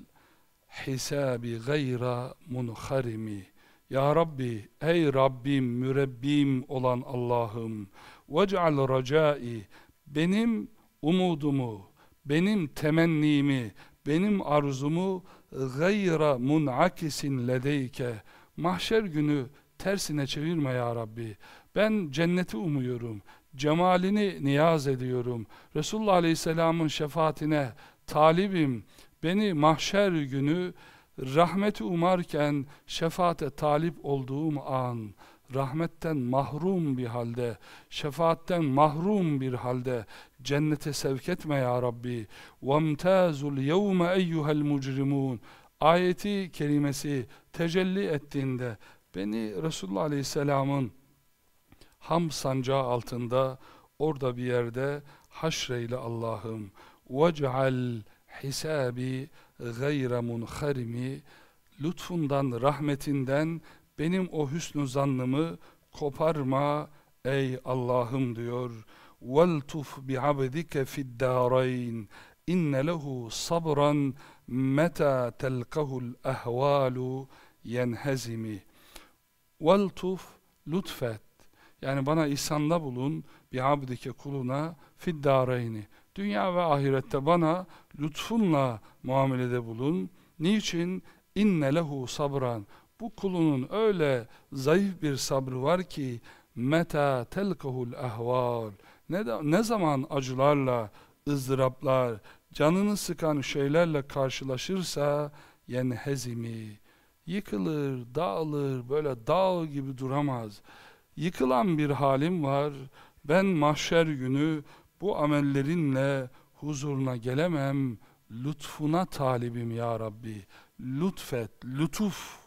hisabi gayra munharimi Ya Rabbi, ey Rabbim, mürebbim olan Allah'ım, وَجْعَلْ رَجَائِ Benim umudumu, benim temennimi, benim arzumu gayra mun'akisin ledeyke mahşer günü tersine çevirme ya Rabbi. Ben cenneti umuyorum. Cemalini niyaz ediyorum. Resulullah Aleyhisselam'ın şefaatine talibim. Beni mahşer günü rahmeti umarken şefaate talip olduğum an rahmetten mahrum bir halde, şefaatten mahrum bir halde cennete sevk etme ya Rabbi. وَامْتَازُ الْيَوْمَ اَيُّهَا الْمُجْرِمُونَ Ayeti kerimesi tecelli ettiğinde beni Resulullah Aleyhisselam'ın ham sancağı altında orada bir yerde haşreyle Allah'ım وَجْعَلْ hisabi gayre munharimi lütfundan, rahmetinden benim o hüsnü zannımı koparma ey Allah'ım diyor. وَالْتُفْ بِعَبْدِكَ فِي الدَّارَيْنِ اِنَّ لَهُ صَبْرًا مَتَى تَلْقَهُ الْأَهْوَالُ يَنْهَزِمِ وَالْتُفْ lütfet. Yani bana ihsanda bulun bir abdike kuluna fiddareyni. Dünya ve ahirette bana lütfunla muamelede bulun. Niçin? İnne lehu sabran. bu kulunun öyle zayıf bir sabrı var ki meta telkahul ahval. Ne, de, ne zaman acılarla, ızdıraplar, canını sıkan şeylerle karşılaşırsa yenhezimi yıkılır, dağılır, böyle dağ gibi duramaz. Yıkılan bir halim var. Ben mahşer günü bu amellerinle huzuruna gelemem. Lütfuna talibim ya Rabbi. Lütfet, lütuf.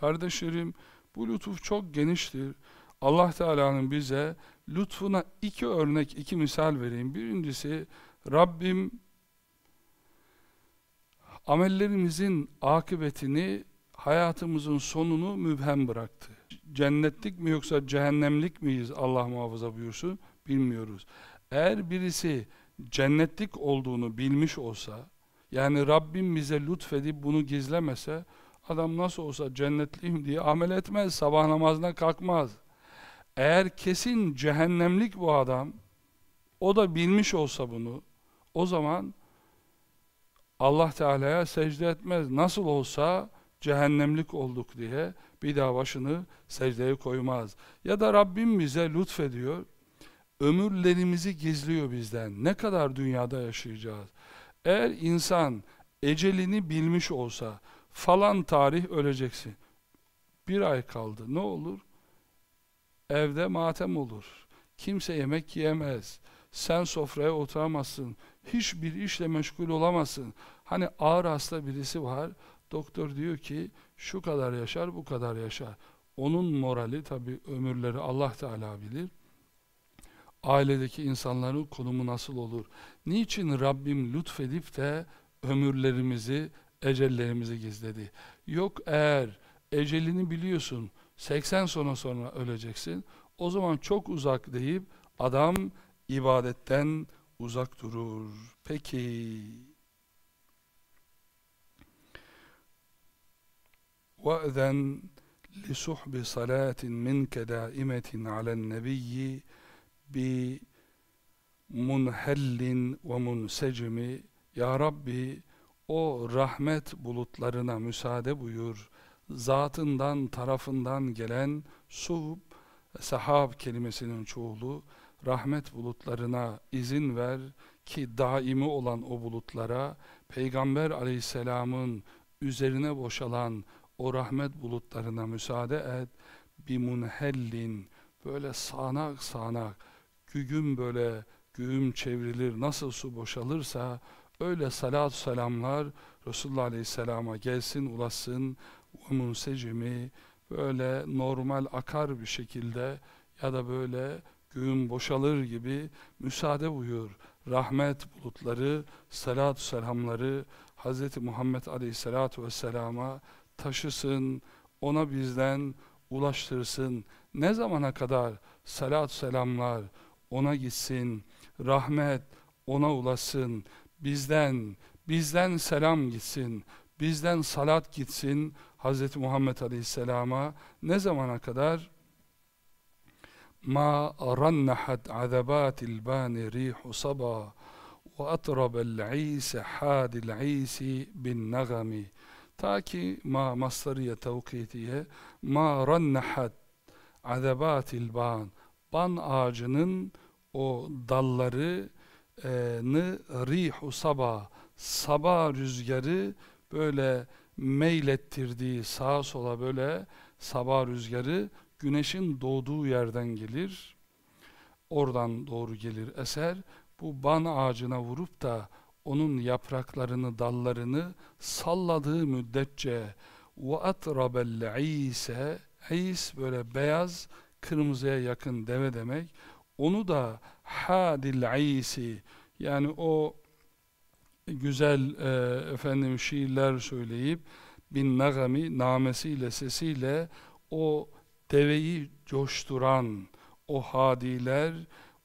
Kardeşlerim, bu lütuf çok geniştir. Allah Teala'nın bize lütfuna iki örnek, iki misal vereyim. Birincisi, Rabbim amellerimizin akıbetini, hayatımızın sonunu mübhem bıraktı. Cennetlik mi yoksa cehennemlik miyiz Allah muhafaza buyursun bilmiyoruz. Eğer birisi cennetlik olduğunu bilmiş olsa, yani Rabbim bize lütfedip bunu gizlemese, adam nasıl olsa cennetliyim diye amel etmez, sabah namazına kalkmaz. Eğer kesin cehennemlik bu adam, o da bilmiş olsa bunu, o zaman Allah Teala'ya secde etmez. Nasıl olsa cehennemlik olduk diye bir daha başını secdeye koymaz. Ya da Rabbim bize lütfediyor, ömürlerimizi gizliyor bizden. Ne kadar dünyada yaşayacağız? Eğer insan ecelini bilmiş olsa, falan tarih öleceksin. Bir ay kaldı. Ne olur? Evde matem olur. Kimse yemek yiyemez. Sen sofraya oturamazsın. Hiçbir işle meşgul olamazsın. Hani ağır hasta birisi var. Doktor diyor ki şu kadar yaşar, bu kadar yaşar. Onun morali tabi ömürleri Allah Teala bilir. Ailedeki insanların konumu nasıl olur? Niçin Rabbim lütfedip de ömürlerimizi, ecellerimizi gizledi? Yok eğer ecelini biliyorsun, 80 sene sonra öleceksin, o zaman çok uzak deyip adam ibadetten uzak durur. Peki وأذن لصحب صلاة منك دائمة على النبي بمنهل ومنسجم Ya Rabbi o rahmet bulutlarına müsaade buyur. Zatından tarafından gelen suhub, sahab kelimesinin çoğulu, rahmet bulutlarına izin ver ki daimi olan o bulutlara Peygamber aleyhisselamın üzerine boşalan o rahmet bulutlarına müsaade et bir munhellin böyle sağanak sağanak gügüm böyle güğüm çevrilir nasıl su boşalırsa öyle salat selamlar Resulullah Aleyhisselam'a gelsin ulaşsın ve munsecimi böyle normal akar bir şekilde ya da böyle göğün boşalır gibi müsaade buyur. Rahmet bulutları, salat selamları Hz. Muhammed Aleyhisselatü Vesselam'a taşısın, ona bizden ulaştırsın. Ne zamana kadar salat selamlar ona gitsin, rahmet ona ulaşsın, bizden, bizden selam gitsin, Bizden salat gitsin Hz. Muhammed Aleyhisselam'a ne zamana kadar? Ma rannahat azabatil bani rihu sabah وأطرب العيس حاد العيس بالنغم ta ki ma mastarıya tevkitiye ma rannahat azabatil ban ban ağacının o dalları e, nı rihu sabah sabah rüzgarı böyle meylettirdiği sağa sola böyle sabah rüzgarı güneşin doğduğu yerden gelir oradan doğru gelir eser bu ban ağacına vurup da onun yapraklarını, dallarını salladığı müddetçe وَاَطْرَبَ الْعِيسَ İs böyle beyaz, kırmızıya yakın deve demek. Onu da hadil isi yani o güzel e, efendim şiirler söyleyip bin nagami namesiyle sesiyle o deveyi coşturan o hadiler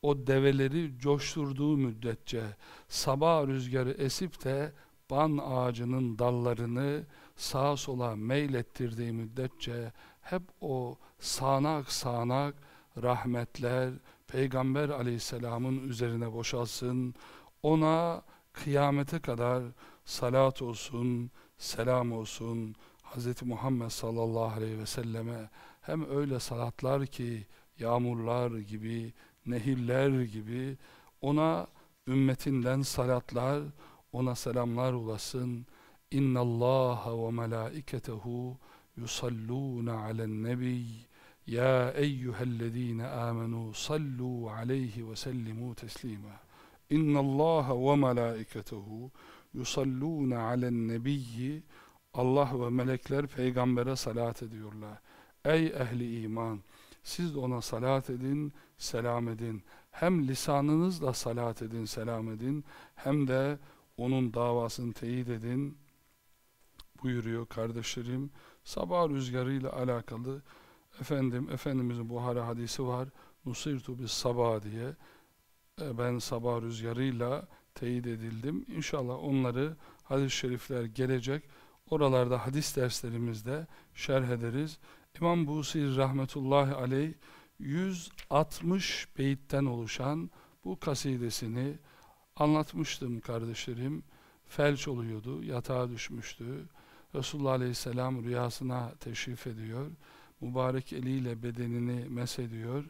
o develeri coşturduğu müddetçe sabah rüzgarı esip de ban ağacının dallarını sağa sola meylettirdiği müddetçe hep o sağanak sağanak rahmetler Peygamber aleyhisselamın üzerine boşalsın ona kıyamete kadar salat olsun selam olsun Hz. Muhammed sallallahu aleyhi ve selleme hem öyle salatlar ki yağmurlar gibi nehirler gibi ona ümmetinden salatlar, ona selamlar ulasın. İnna Allah ve melaiketehu yusalluna alen nebiy. Eyyühellezine amenu sallu aleyhi ve sellimu teslima. İnna Allah ve melaiketehu yusalluna alen nebiyyi. Allah ve melekler peygambere salat ediyorlar. Ey ehli iman! Siz de ona salat edin, selam edin. Hem lisanınızla salat edin, selam edin. Hem de onun davasını teyit edin. Buyuruyor kardeşlerim. Sabah rüzgarıyla alakalı efendim Efendimizin Buhari hadisi var. Nusirtu bis sabah diye. E, ben sabah rüzgarıyla teyit edildim. İnşallah onları hadis-i şerifler gelecek. Oralarda hadis derslerimizde şerh ederiz. İmam Busir rahmetullahi aleyh 160 beyitten oluşan bu kasidesini anlatmıştım kardeşlerim. Felç oluyordu, yatağa düşmüştü. Resulullah aleyhisselam rüyasına teşrif ediyor. Mübarek eliyle bedenini mesediyor.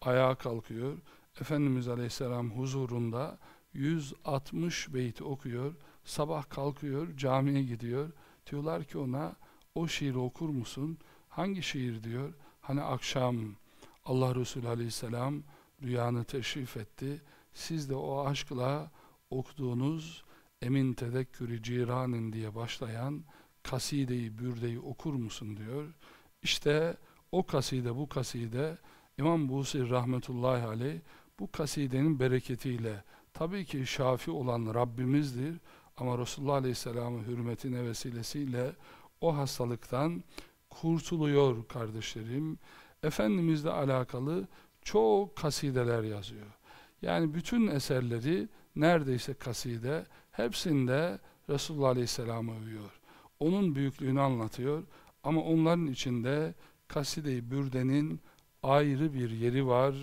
Ayağa kalkıyor. Efendimiz aleyhisselam huzurunda 160 beyti okuyor. Sabah kalkıyor, camiye gidiyor. Diyorlar ki ona o şiiri okur musun? Hangi şiir diyor? Hani akşam Allah Resulü Aleyhisselam rüyanı teşrif etti. Siz de o aşkla okuduğunuz Emin Tedekkürü Ciranin diye başlayan kasideyi, bürdeyi okur musun diyor. İşte o kaside, bu kaside İmam Busir rahmetullahi aleyh bu kasidenin bereketiyle tabii ki şafi olan Rabbimizdir ama Resulullah Aleyhisselam'ın hürmetine vesilesiyle o hastalıktan kurtuluyor kardeşlerim. Efendimizle alakalı çok kasideler yazıyor. Yani bütün eserleri neredeyse kaside hepsinde Resulullah Aleyhisselam'ı övüyor. Onun büyüklüğünü anlatıyor ama onların içinde Kaside-i Bürde'nin ayrı bir yeri var.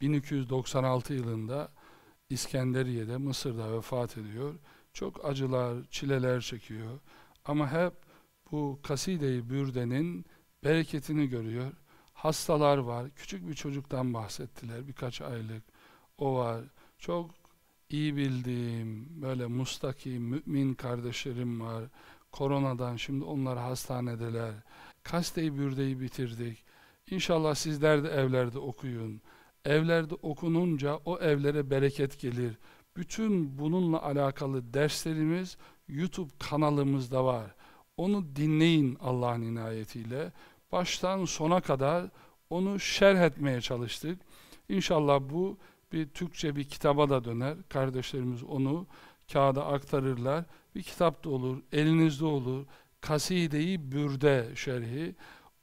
1296 yılında İskenderiye'de Mısır'da vefat ediyor. Çok acılar, çileler çekiyor. Ama hep bu kaside-i bürdenin bereketini görüyor. Hastalar var. Küçük bir çocuktan bahsettiler. Birkaç aylık. O var. Çok iyi bildiğim böyle mustaki mümin kardeşlerim var. Koronadan şimdi onlar hastanedeler. Kaste-i bürdeyi bitirdik. İnşallah sizler de evlerde okuyun. Evlerde okununca o evlere bereket gelir. Bütün bununla alakalı derslerimiz YouTube kanalımızda var. Onu dinleyin Allah'ın inayetiyle. Baştan sona kadar onu şerh etmeye çalıştık. İnşallah bu bir Türkçe bir kitaba da döner. Kardeşlerimiz onu kağıda aktarırlar. Bir kitap da olur, elinizde olur. Kaside-i Bürde şerhi.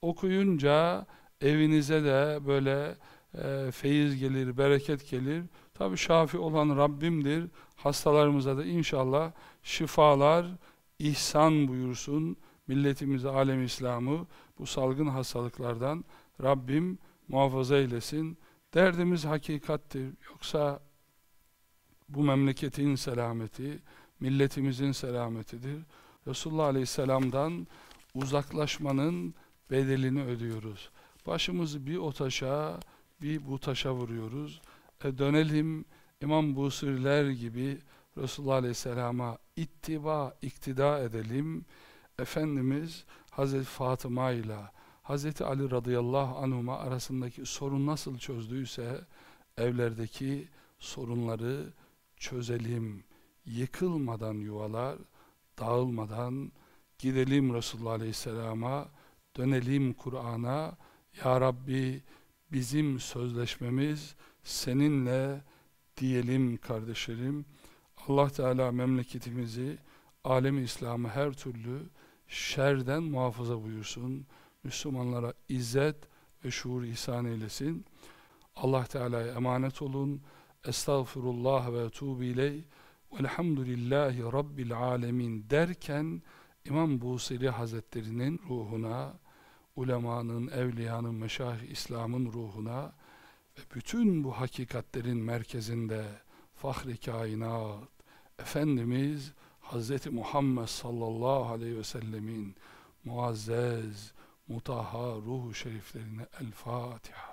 Okuyunca evinize de böyle e, feyiz gelir, bereket gelir. Tabi şafi olan Rabbimdir. Hastalarımıza da inşallah şifalar, ihsan buyursun. Milletimizi, alem İslam'ı bu salgın hastalıklardan Rabbim muhafaza eylesin. Derdimiz hakikattir. Yoksa bu memleketin selameti, milletimizin selametidir. Resulullah Aleyhisselam'dan uzaklaşmanın bedelini ödüyoruz. Başımızı bir o taşa, bir bu taşa vuruyoruz. E dönelim İmam Busiriler gibi Resulullah Aleyhisselam'a ittiba, iktida edelim. Efendimiz Hazreti Fatıma ile Hazreti Ali radıyallahu anhuma arasındaki sorun nasıl çözdüyse evlerdeki sorunları çözelim. Yıkılmadan yuvalar, dağılmadan gidelim Resulullah Aleyhisselam'a, dönelim Kur'an'a. Ya Rabbi bizim sözleşmemiz seninle diyelim kardeşlerim. Allah Teala memleketimizi, alemi İslam'ı her türlü şerden muhafaza buyursun. Müslümanlara izzet ve şuur ihsan eylesin. Allah Teala'ya emanet olun. Estağfirullah ve etubu ileyh. Velhamdülillahi Rabbil alemin derken İmam Busiri Hazretleri'nin ruhuna, ulemanın, evliyanın, meşayih İslam'ın ruhuna ve bütün bu hakikatlerin merkezinde fahri kainat, Efendimiz Hz. Muhammed sallallahu aleyhi ve sellemin muazzez, mutaha ruhu şeriflerine El Fatiha.